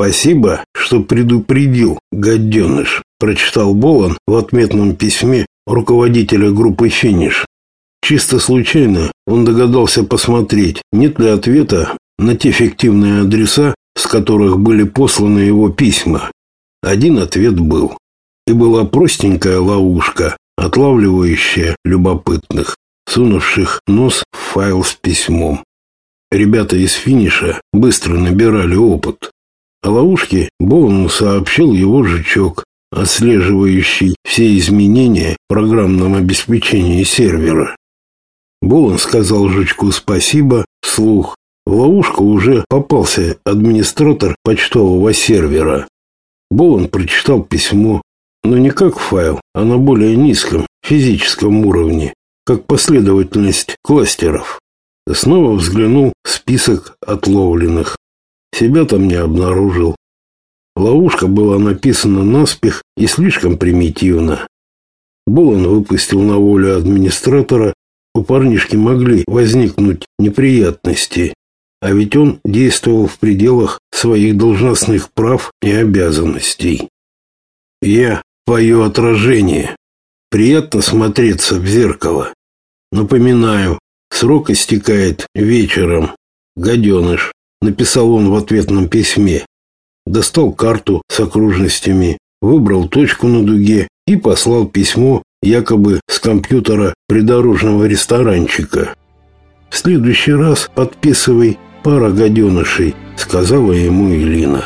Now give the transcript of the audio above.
«Спасибо, что предупредил, гаденыш», прочитал Болон в отметном письме руководителя группы «Финиш». Чисто случайно он догадался посмотреть, нет ли ответа на те фиктивные адреса, с которых были посланы его письма. Один ответ был. И была простенькая ловушка, отлавливающая любопытных, сунувших нос в файл с письмом. Ребята из финиша быстро набирали опыт. О ловушке Боуну сообщил его жучок, отслеживающий все изменения в программном обеспечении сервера. Болон сказал жучку спасибо вслух. В ловушку уже попался администратор почтового сервера. Болон прочитал письмо, но не как файл, а на более низком физическом уровне, как последовательность кластеров. Снова взглянул в список отловленных. Себя там не обнаружил. Ловушка была написана наспех и слишком примитивно. Болон выпустил на волю администратора. У парнишки могли возникнуть неприятности, а ведь он действовал в пределах своих должностных прав и обязанностей. Я твое отражение. Приятно смотреться в зеркало. Напоминаю, срок истекает вечером. Гаденыш, написал он в ответном письме. Достал карту с окружностями, выбрал точку на дуге и послал письмо якобы с компьютера придорожного ресторанчика. В следующий раз подписывай пара гаденышей, сказала ему Элина.